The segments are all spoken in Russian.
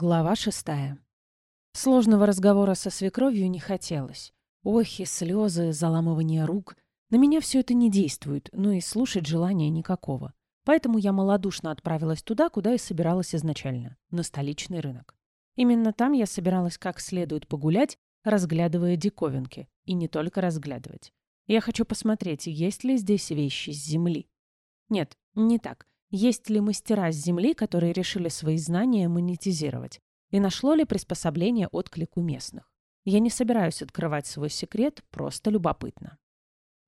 Глава шестая. Сложного разговора со свекровью не хотелось. Охи, слезы, заламывание рук. На меня все это не действует, но и слушать желания никакого. Поэтому я малодушно отправилась туда, куда и собиралась изначально, на столичный рынок. Именно там я собиралась как следует погулять, разглядывая диковинки. И не только разглядывать. Я хочу посмотреть, есть ли здесь вещи с земли. Нет, не так. Есть ли мастера с Земли, которые решили свои знания монетизировать? И нашло ли приспособление отклику местных? Я не собираюсь открывать свой секрет, просто любопытно.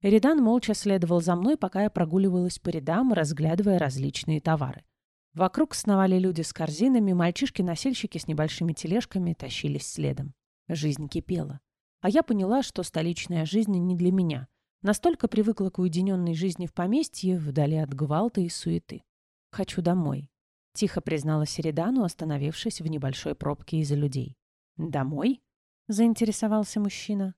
Эридан молча следовал за мной, пока я прогуливалась по рядам, разглядывая различные товары. Вокруг сновали люди с корзинами, мальчишки-носильщики с небольшими тележками тащились следом. Жизнь кипела. А я поняла, что столичная жизнь не для меня. Настолько привыкла к уединенной жизни в поместье, вдали от гвалта и суеты. «Хочу домой», — тихо признала Середану, остановившись в небольшой пробке из людей. «Домой?» — заинтересовался мужчина.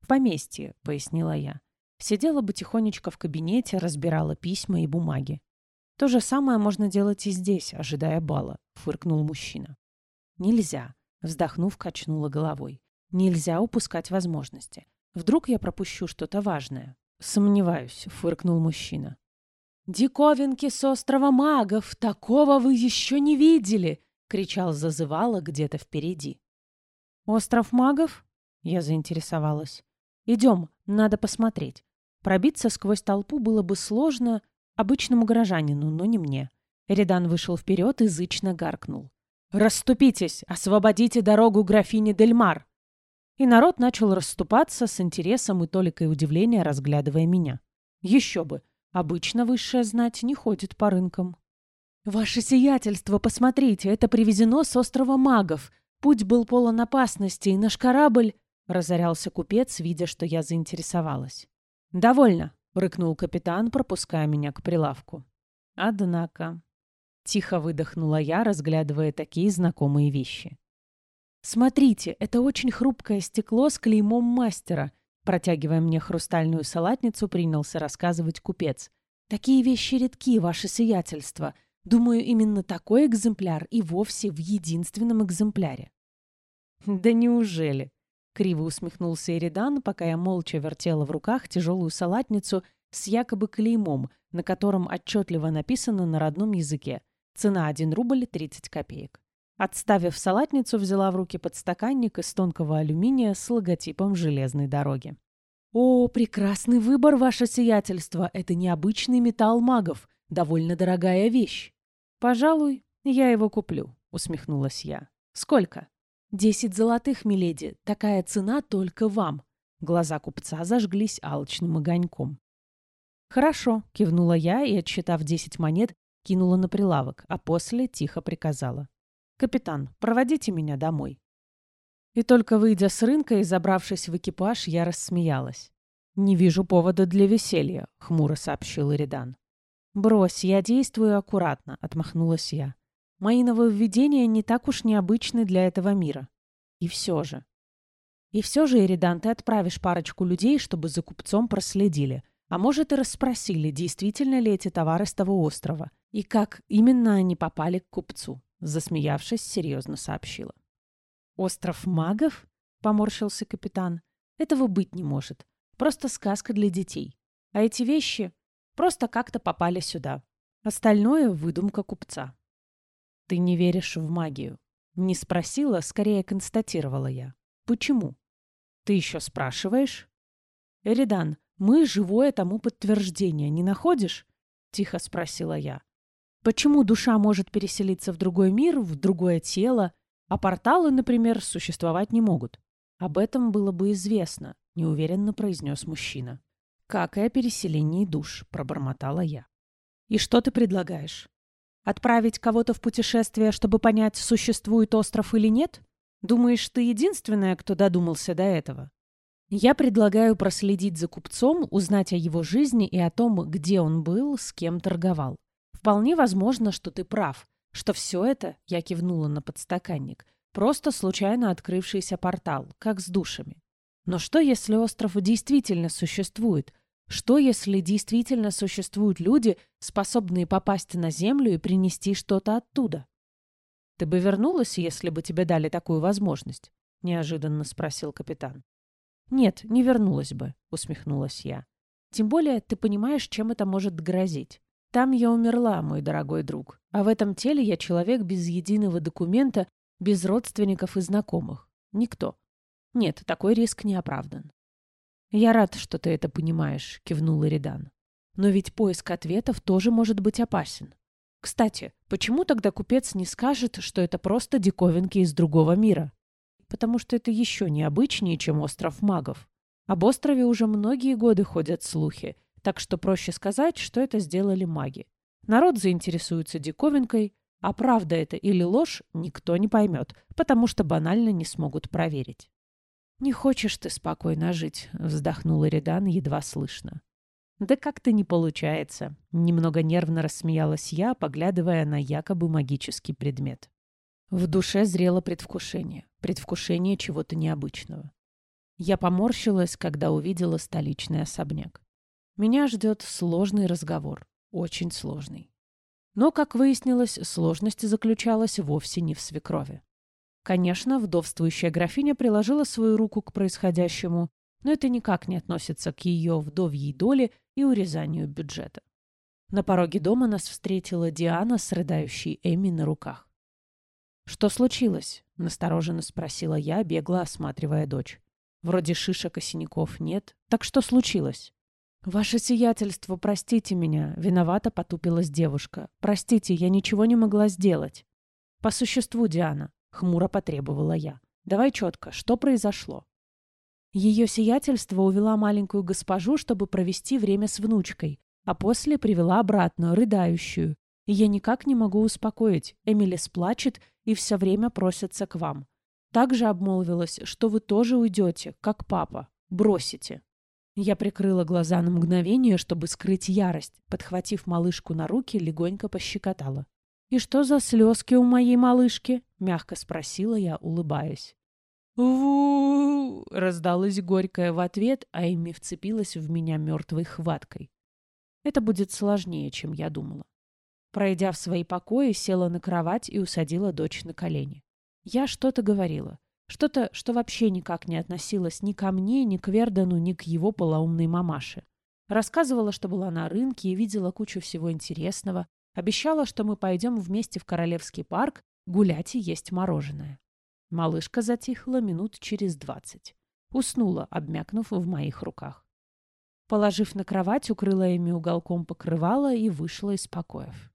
«В поместье», — пояснила я. Сидела бы тихонечко в кабинете, разбирала письма и бумаги. «То же самое можно делать и здесь, ожидая бала», — фыркнул мужчина. «Нельзя», — вздохнув, качнула головой. «Нельзя упускать возможности. Вдруг я пропущу что-то важное?» «Сомневаюсь», — фыркнул мужчина. «Диковинки с острова магов! Такого вы еще не видели!» — кричал зазывало где-то впереди. «Остров магов?» — я заинтересовалась. «Идем, надо посмотреть. Пробиться сквозь толпу было бы сложно обычному горожанину, но не мне». Эридан вышел вперед и зычно гаркнул. «Расступитесь! Освободите дорогу графине Дельмар!» И народ начал расступаться с интересом и толикой удивления, разглядывая меня. Еще бы! Обычно высшая знать не ходит по рынкам. «Ваше сиятельство, посмотрите, это привезено с острова магов. Путь был полон опасности, и наш корабль...» — разорялся купец, видя, что я заинтересовалась. «Довольно», — рыкнул капитан, пропуская меня к прилавку. «Однако...» — тихо выдохнула я, разглядывая такие знакомые вещи. «Смотрите, это очень хрупкое стекло с клеймом мастера. Протягивая мне хрустальную салатницу, принялся рассказывать купец. «Такие вещи редки, ваше сиятельство. Думаю, именно такой экземпляр и вовсе в единственном экземпляре». «Да неужели?» — криво усмехнулся Эридан, пока я молча вертела в руках тяжелую салатницу с якобы клеймом, на котором отчетливо написано на родном языке. Цена 1 рубль 30 копеек. Отставив салатницу, взяла в руки подстаканник из тонкого алюминия с логотипом железной дороги. «О, прекрасный выбор, ваше сиятельство! Это необычный металл магов. Довольно дорогая вещь». «Пожалуй, я его куплю», — усмехнулась я. «Сколько?» «Десять золотых, миледи. Такая цена только вам». Глаза купца зажглись алчным огоньком. «Хорошо», — кивнула я и, отсчитав десять монет, кинула на прилавок, а после тихо приказала. «Капитан, проводите меня домой». И только выйдя с рынка и забравшись в экипаж, я рассмеялась. «Не вижу повода для веселья», — хмуро сообщил Иридан. «Брось, я действую аккуратно», — отмахнулась я. «Мои нововведения не так уж необычны для этого мира. И все же». «И все же, Иридан, ты отправишь парочку людей, чтобы за купцом проследили. А может, и расспросили, действительно ли эти товары с того острова, и как именно они попали к купцу засмеявшись, серьезно сообщила. «Остров магов?» — поморщился капитан. «Этого быть не может. Просто сказка для детей. А эти вещи просто как-то попали сюда. Остальное — выдумка купца». «Ты не веришь в магию?» Не спросила, скорее констатировала я. «Почему?» «Ты еще спрашиваешь?» «Эридан, мы живое тому подтверждение, не находишь?» Тихо спросила я. Почему душа может переселиться в другой мир, в другое тело, а порталы, например, существовать не могут? Об этом было бы известно, неуверенно произнес мужчина. Как и о переселении душ, пробормотала я. И что ты предлагаешь? Отправить кого-то в путешествие, чтобы понять, существует остров или нет? Думаешь, ты единственная, кто додумался до этого? Я предлагаю проследить за купцом, узнать о его жизни и о том, где он был, с кем торговал. Вполне возможно, что ты прав, что все это, я кивнула на подстаканник, просто случайно открывшийся портал, как с душами. Но что, если остров действительно существует? Что, если действительно существуют люди, способные попасть на Землю и принести что-то оттуда? Ты бы вернулась, если бы тебе дали такую возможность?» — неожиданно спросил капитан. «Нет, не вернулась бы», — усмехнулась я. «Тем более ты понимаешь, чем это может грозить. Там я умерла, мой дорогой друг, а в этом теле я человек без единого документа, без родственников и знакомых. Никто. Нет, такой риск не оправдан». «Я рад, что ты это понимаешь», — кивнул Иридан. «Но ведь поиск ответов тоже может быть опасен. Кстати, почему тогда купец не скажет, что это просто диковинки из другого мира? потому что это еще необычнее, чем остров магов. Об острове уже многие годы ходят слухи, так что проще сказать, что это сделали маги. Народ заинтересуется диковинкой, а правда это или ложь, никто не поймет, потому что банально не смогут проверить. «Не хочешь ты спокойно жить», — вздохнула Редан едва слышно. «Да как-то не получается», — немного нервно рассмеялась я, поглядывая на якобы магический предмет. В душе зрело предвкушение, предвкушение чего-то необычного. Я поморщилась, когда увидела столичный особняк. Меня ждет сложный разговор, очень сложный. Но, как выяснилось, сложность заключалась вовсе не в свекрови. Конечно, вдовствующая графиня приложила свою руку к происходящему, но это никак не относится к ее вдовьей доле и урезанию бюджета. На пороге дома нас встретила Диана с рыдающей Эми на руках. «Что случилось?» — настороженно спросила я, бегло осматривая дочь. «Вроде шишек и синяков нет. Так что случилось?» «Ваше сиятельство, простите меня», — виновато потупилась девушка. «Простите, я ничего не могла сделать». «По существу, Диана», — хмуро потребовала я. «Давай четко, что произошло?» Ее сиятельство увела маленькую госпожу, чтобы провести время с внучкой, а после привела обратно, рыдающую. И я никак не могу успокоить. Эмили сплачет и все время просится к вам. Также обмолвилась, что вы тоже уйдете, как папа. Бросите. Я прикрыла глаза на мгновение, чтобы скрыть ярость. Подхватив малышку на руки, легонько пощекотала. «И что за слезки у моей малышки?» — мягко спросила я, улыбаясь. у раздалась горькая в ответ, а Эми вцепилась в меня мертвой хваткой. Это будет сложнее, чем я думала. Пройдя в свои покои, села на кровать и усадила дочь на колени. Я что-то говорила. Что-то, что вообще никак не относилось ни ко мне, ни к Вердану, ни к его полоумной мамаше. Рассказывала, что была на рынке и видела кучу всего интересного. Обещала, что мы пойдем вместе в Королевский парк гулять и есть мороженое. Малышка затихла минут через двадцать. Уснула, обмякнув в моих руках. Положив на кровать, укрыла ими уголком покрывала и вышла из покоев.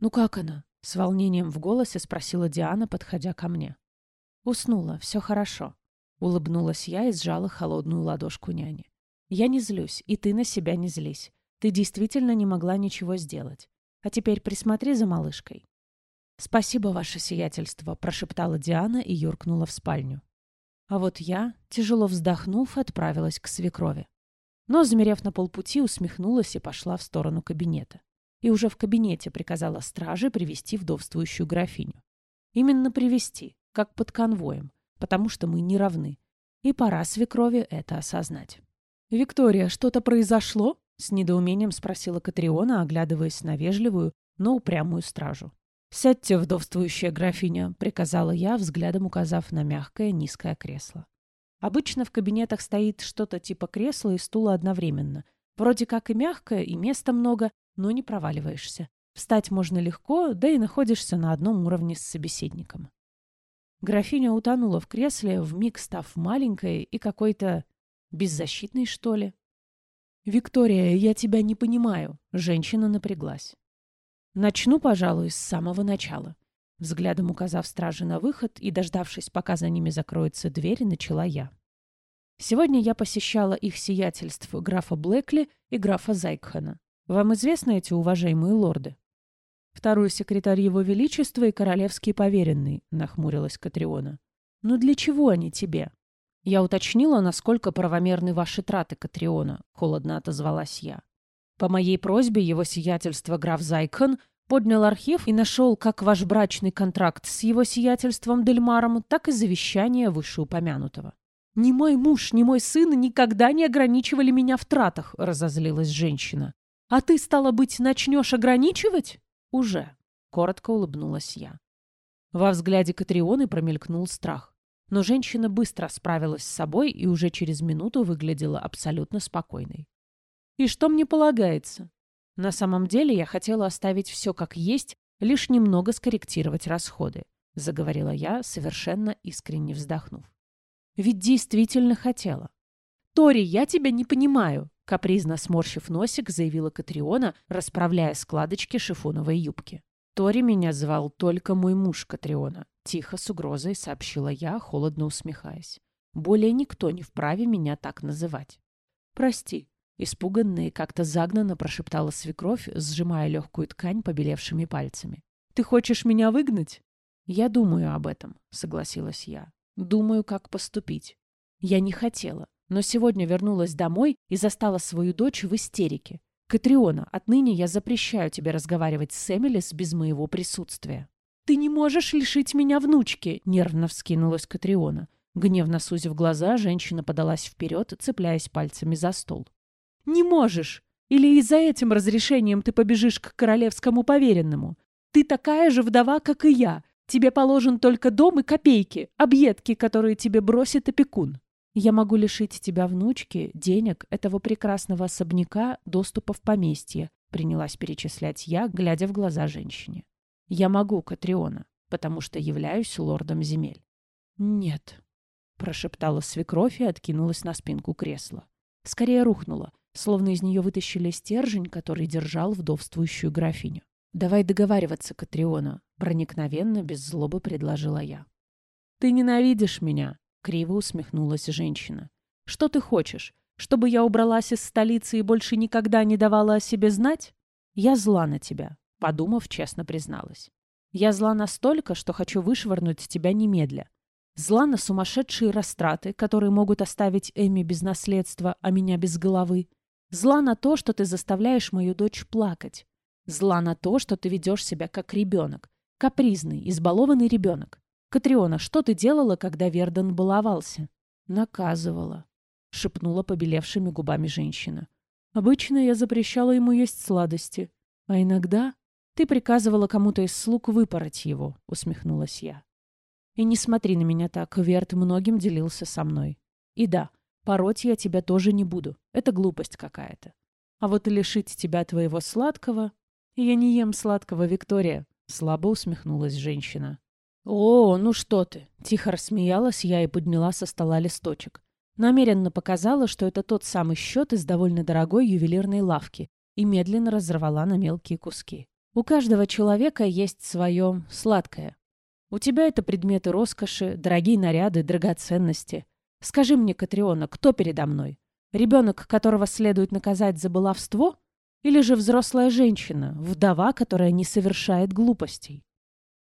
«Ну как она?» — с волнением в голосе спросила Диана, подходя ко мне. «Уснула, все хорошо», — улыбнулась я и сжала холодную ладошку няни. «Я не злюсь, и ты на себя не злись. Ты действительно не могла ничего сделать. А теперь присмотри за малышкой». «Спасибо, ваше сиятельство», — прошептала Диана и юркнула в спальню. А вот я, тяжело вздохнув, отправилась к свекрови. Но, замерев на полпути, усмехнулась и пошла в сторону кабинета и уже в кабинете приказала страже привести вдовствующую графиню. Именно привести, как под конвоем, потому что мы не равны. И пора свекрови это осознать. «Виктория, что-то произошло?» — с недоумением спросила Катриона, оглядываясь на вежливую, но упрямую стражу. «Сядьте, вдовствующая графиня», — приказала я, взглядом указав на мягкое низкое кресло. Обычно в кабинетах стоит что-то типа кресла и стула одновременно. Вроде как и мягкое, и места много, но не проваливаешься. Встать можно легко, да и находишься на одном уровне с собеседником. Графиня утонула в кресле, вмиг став маленькой и какой-то беззащитной, что ли. «Виктория, я тебя не понимаю», — женщина напряглась. «Начну, пожалуй, с самого начала». Взглядом указав страже на выход и дождавшись, пока за ними закроется дверь, начала я. Сегодня я посещала их сиятельств графа Блэкли и графа Зайкхена. Вам известны эти уважаемые лорды? Второй секретарь его величества и королевский поверенный, нахмурилась Катриона. Но для чего они тебе? Я уточнила, насколько правомерны ваши траты, Катриона, холодно отозвалась я. По моей просьбе его сиятельство граф Зайкон поднял архив и нашел как ваш брачный контракт с его сиятельством Дельмаром, так и завещание вышеупомянутого. «Ни мой муж, ни мой сын никогда не ограничивали меня в тратах», — разозлилась женщина. «А ты, стало быть, начнешь ограничивать?» «Уже», — коротко улыбнулась я. Во взгляде Катрионы промелькнул страх. Но женщина быстро справилась с собой и уже через минуту выглядела абсолютно спокойной. «И что мне полагается?» На самом деле я хотела оставить все как есть, лишь немного скорректировать расходы, заговорила я, совершенно искренне вздохнув. Ведь действительно хотела. «Тори, я тебя не понимаю», — капризно сморщив носик, заявила Катриона, расправляя складочки шифоновой юбки. Тори меня звал только мой муж Катриона. Тихо, с угрозой, сообщила я, холодно усмехаясь. Более никто не вправе меня так называть. «Прости», — испуганно и как-то загнанно прошептала свекровь, сжимая легкую ткань побелевшими пальцами. «Ты хочешь меня выгнать?» «Я думаю об этом», — согласилась я. «Думаю, как поступить. Я не хотела, но сегодня вернулась домой и застала свою дочь в истерике. «Катриона, отныне я запрещаю тебе разговаривать с Эмилис без моего присутствия». «Ты не можешь лишить меня внучки!» — нервно вскинулась Катриона. Гневно сузив глаза, женщина подалась вперед, цепляясь пальцами за стол. «Не можешь! Или из-за этим разрешением ты побежишь к королевскому поверенному? Ты такая же вдова, как и я. Тебе положен только дом и копейки, объедки, которые тебе бросит опекун. Я могу лишить тебя внучки, денег, этого прекрасного особняка, доступа в поместье, принялась перечислять я, глядя в глаза женщине. Я могу, Катриона, потому что являюсь лордом земель. Нет, прошептала свекровь и откинулась на спинку кресла. Скорее рухнула, словно из нее вытащили стержень, который держал вдовствующую графиню. «Давай договариваться, Катриона», — проникновенно, без злобы предложила я. «Ты ненавидишь меня», Криво усмехнулась женщина. «Что ты хочешь? Чтобы я убралась из столицы и больше никогда не давала о себе знать? Я зла на тебя», — подумав, честно призналась. «Я зла настолько, что хочу вышвырнуть тебя немедля. Зла на сумасшедшие растраты, которые могут оставить Эми без наследства, а меня без головы. Зла на то, что ты заставляешь мою дочь плакать. Зла на то, что ты ведешь себя как ребенок. Капризный, избалованный ребенок. «Катриона, что ты делала, когда Верден баловался?» «Наказывала», — шепнула побелевшими губами женщина. «Обычно я запрещала ему есть сладости, а иногда ты приказывала кому-то из слуг выпороть его», — усмехнулась я. «И не смотри на меня так, Верт многим делился со мной. И да, пороть я тебя тоже не буду, это глупость какая-то. А вот лишить тебя твоего сладкого... Я не ем сладкого, Виктория», — слабо усмехнулась женщина. «О, ну что ты!» — тихо рассмеялась я и подняла со стола листочек. Намеренно показала, что это тот самый счет из довольно дорогой ювелирной лавки, и медленно разорвала на мелкие куски. У каждого человека есть свое сладкое. У тебя это предметы роскоши, дорогие наряды, драгоценности. Скажи мне, Катриона, кто передо мной? Ребенок, которого следует наказать за баловство? Или же взрослая женщина, вдова, которая не совершает глупостей?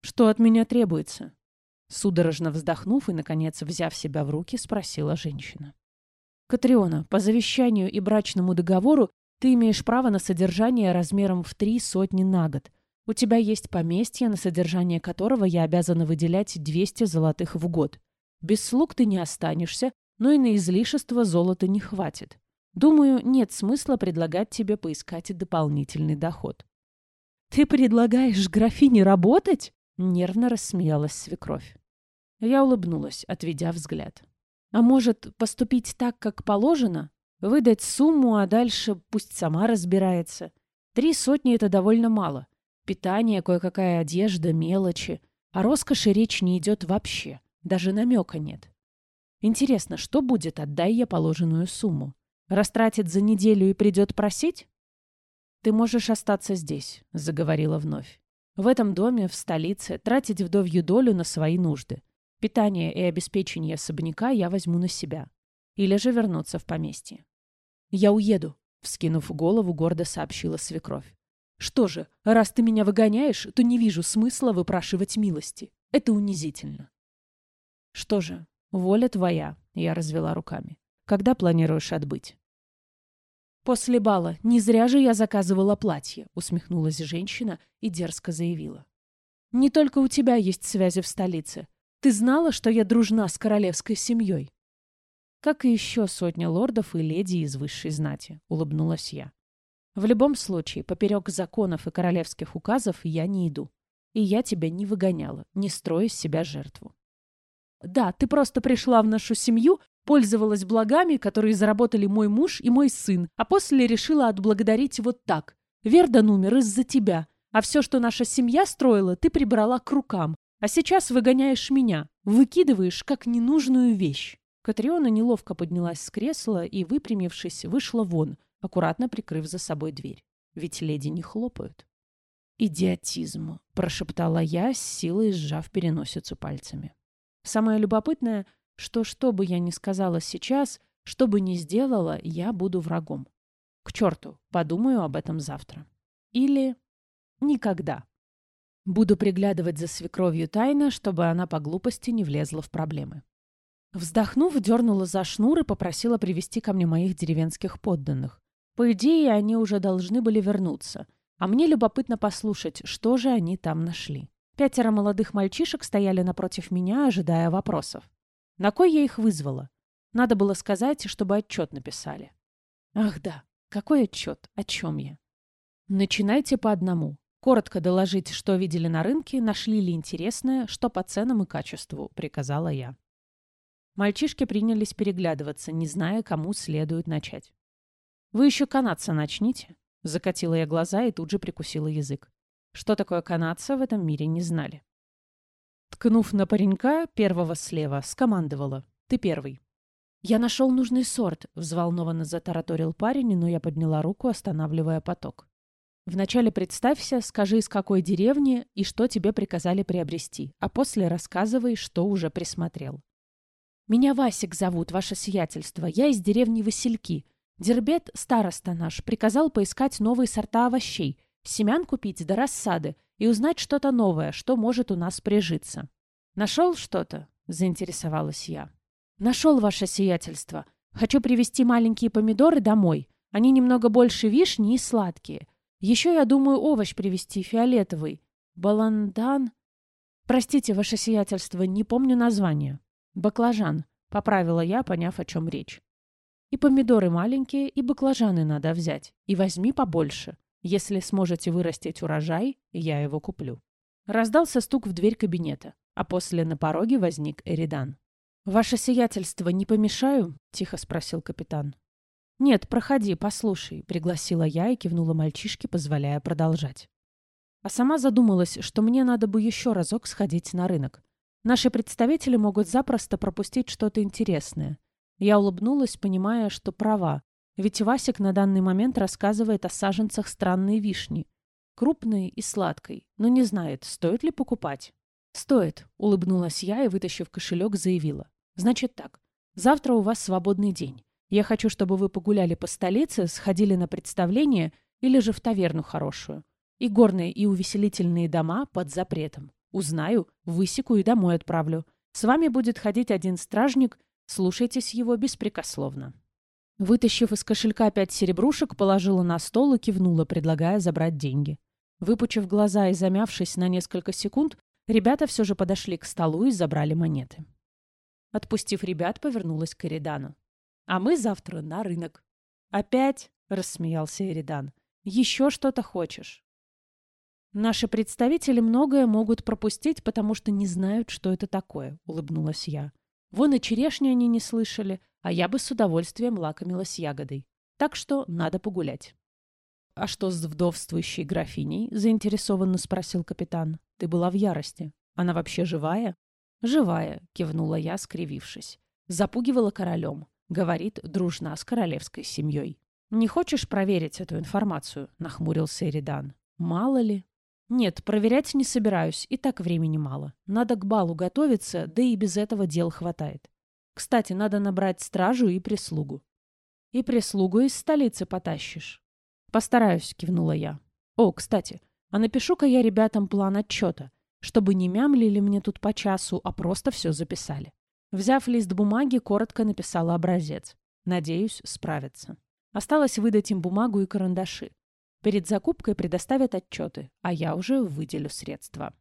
Что от меня требуется? Судорожно вздохнув и, наконец, взяв себя в руки, спросила женщина. «Катриона, по завещанию и брачному договору ты имеешь право на содержание размером в три сотни на год. У тебя есть поместье, на содержание которого я обязана выделять 200 золотых в год. Без слуг ты не останешься, но и на излишество золота не хватит. Думаю, нет смысла предлагать тебе поискать дополнительный доход». «Ты предлагаешь графине работать?» Нервно рассмеялась свекровь. Я улыбнулась, отведя взгляд. А может, поступить так, как положено? Выдать сумму, а дальше пусть сама разбирается. Три сотни — это довольно мало. Питание, кое-какая одежда, мелочи. О роскоши речь не идет вообще. Даже намека нет. Интересно, что будет, отдай я положенную сумму? Растратит за неделю и придет просить? «Ты можешь остаться здесь», — заговорила вновь. В этом доме, в столице, тратить вдовью долю на свои нужды. Питание и обеспечение особняка я возьму на себя. Или же вернуться в поместье. «Я уеду», — вскинув голову, гордо сообщила свекровь. «Что же, раз ты меня выгоняешь, то не вижу смысла выпрашивать милости. Это унизительно». «Что же, воля твоя», — я развела руками. «Когда планируешь отбыть?» «После бала. Не зря же я заказывала платье», — усмехнулась женщина и дерзко заявила. «Не только у тебя есть связи в столице. Ты знала, что я дружна с королевской семьей?» «Как и еще сотня лордов и леди из высшей знати», — улыбнулась я. «В любом случае, поперек законов и королевских указов я не иду. и я тебя не выгоняла, не строя из себя жертву. Да, ты просто пришла в нашу семью, пользовалась благами, которые заработали мой муж и мой сын, а после решила отблагодарить вот так. Вердан умер из-за тебя, а все, что наша семья строила, ты прибрала к рукам, а сейчас выгоняешь меня, выкидываешь как ненужную вещь. Катриона неловко поднялась с кресла и, выпрямившись, вышла вон, аккуратно прикрыв за собой дверь. Ведь леди не хлопают. «Идиотизм», — прошептала я, с силой сжав переносицу пальцами. Самое любопытное, что что бы я ни сказала сейчас, что бы ни сделала, я буду врагом. К черту, подумаю об этом завтра. Или никогда. Буду приглядывать за свекровью тайно, чтобы она по глупости не влезла в проблемы. Вздохнув, дернула за шнур и попросила привести ко мне моих деревенских подданных. По идее, они уже должны были вернуться. А мне любопытно послушать, что же они там нашли. Пятеро молодых мальчишек стояли напротив меня, ожидая вопросов. На кой я их вызвала? Надо было сказать, чтобы отчет написали. Ах да, какой отчет? О чем я? Начинайте по одному. Коротко доложить, что видели на рынке, нашли ли интересное, что по ценам и качеству, приказала я. Мальчишки принялись переглядываться, не зная, кому следует начать. «Вы еще канадца начните», — закатила я глаза и тут же прикусила язык. Что такое канадца, в этом мире не знали. Ткнув на паренька, первого слева, скомандовала. «Ты первый». «Я нашел нужный сорт», — взволнованно затараторил парень, но я подняла руку, останавливая поток. «Вначале представься, скажи, из какой деревни и что тебе приказали приобрести, а после рассказывай, что уже присмотрел». «Меня Васик зовут, ваше сиятельство. Я из деревни Васильки. Дербет, староста наш, приказал поискать новые сорта овощей, семян купить до рассады и узнать что-то новое, что может у нас прижиться. «Нашел что-то?» — заинтересовалась я. «Нашел ваше сиятельство. Хочу привезти маленькие помидоры домой. Они немного больше вишни и сладкие. Еще я думаю овощ привезти фиолетовый. Баландан...» «Простите, ваше сиятельство, не помню название». «Баклажан», — поправила я, поняв, о чем речь. «И помидоры маленькие, и баклажаны надо взять. И возьми побольше. Если сможете вырастить урожай, я его куплю». Раздался стук в дверь кабинета, а после на пороге возник Эридан. «Ваше сиятельство, не помешаю?» — тихо спросил капитан. «Нет, проходи, послушай», — пригласила я и кивнула мальчишке, позволяя продолжать. А сама задумалась, что мне надо бы еще разок сходить на рынок. Наши представители могут запросто пропустить что-то интересное. Я улыбнулась, понимая, что права. Ведь Васик на данный момент рассказывает о саженцах странной вишни. Крупной и сладкой, но не знает, стоит ли покупать. «Стоит», — улыбнулась я и, вытащив кошелек, заявила. «Значит так. Завтра у вас свободный день. Я хочу, чтобы вы погуляли по столице, сходили на представление или же в таверну хорошую. И горные, и увеселительные дома под запретом. Узнаю, высеку и домой отправлю. С вами будет ходить один стражник, слушайтесь его беспрекословно». Вытащив из кошелька пять серебрушек, положила на стол и кивнула, предлагая забрать деньги. Выпучив глаза и замявшись на несколько секунд, ребята все же подошли к столу и забрали монеты. Отпустив ребят, повернулась к Эридану. «А мы завтра на рынок». «Опять?» — рассмеялся Эридан. «Еще что-то хочешь?» «Наши представители многое могут пропустить, потому что не знают, что это такое», — улыбнулась я. «Вон и черешни они не слышали, а я бы с удовольствием лакомилась ягодой. Так что надо погулять. «А что с вдовствующей графиней?» — заинтересованно спросил капитан. «Ты была в ярости. Она вообще живая?» «Живая», — кивнула я, скривившись. Запугивала королем. Говорит, дружна с королевской семьей. «Не хочешь проверить эту информацию?» — нахмурился Эридан. «Мало ли». «Нет, проверять не собираюсь, и так времени мало. Надо к балу готовиться, да и без этого дел хватает. Кстати, надо набрать стражу и прислугу. И прислугу из столицы потащишь. Постараюсь, кивнула я. О, кстати, а напишу-ка я ребятам план отчета, чтобы не мямлили мне тут по часу, а просто все записали. Взяв лист бумаги, коротко написала образец. Надеюсь, справятся. Осталось выдать им бумагу и карандаши. Перед закупкой предоставят отчеты, а я уже выделю средства.